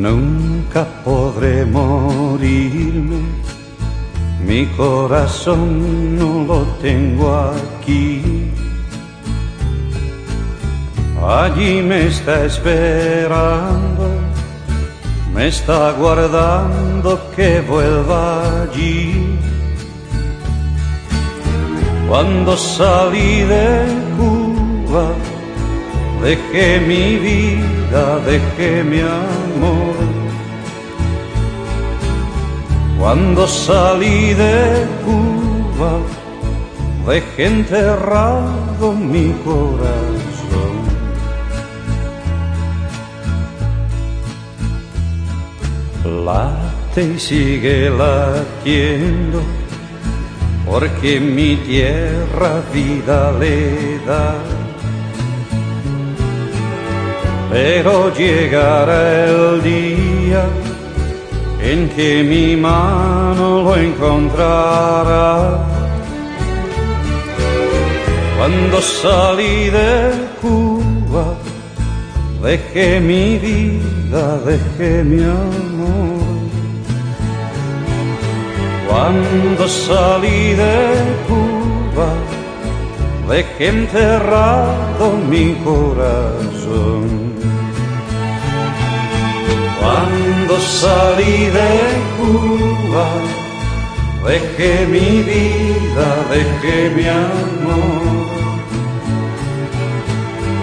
Nunca podré morirme, mi corazón no lo tengo aquí. Allí me está esperando, me está guardando que vuelva allí. Cuando salí de Cuba, dejé mi vida, dejé mi amor. Cuando salí de Cuba, dejé enterrado mi corazón. Late y sigue latiendo, porque mi tierra vida le da pero llegará el día en que mi mano lo encontrará. Cuando salí de Cuba, dejé mi vida, dejé mi amor. Cuando salí de Cuba, dejé enterrado mi corazón. Cuando salí de Cuba, dejé mi vida, dejé mi amor.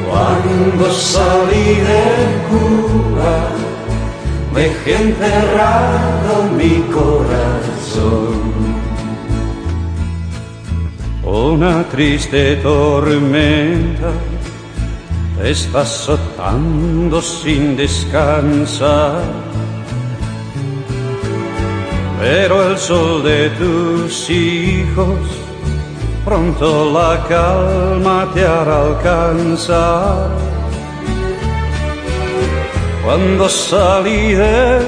Cuando salí de Cuba, dejé enterrado mi corazón. Una triste tormenta está azotando sin descansar. Pero el sol de tus hijos pronto la calma te hará alcanzar. Cuando salí de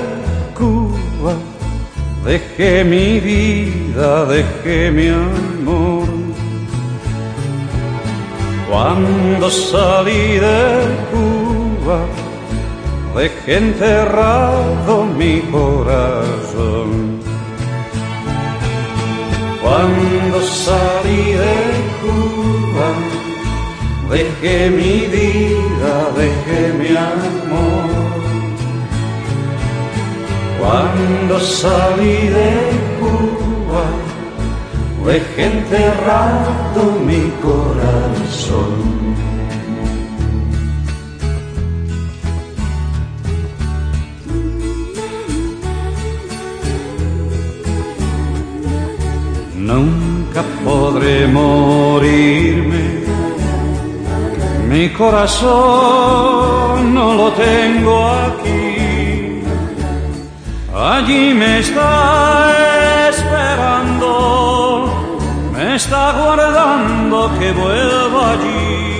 Cuba, dejé mi vida, dejé mi amor. Cuando salí de Cuba, dejé enterrado mi corazón. Cuando salí de Cuba, dejé mi vida, dejé mi amor. Cuando salí de Cuba, dejé enterrado mi corazón. Nunca podré morirme, mi corazón no lo tengo aquí. Allí me está esperando, me está guardando que vuelva allí.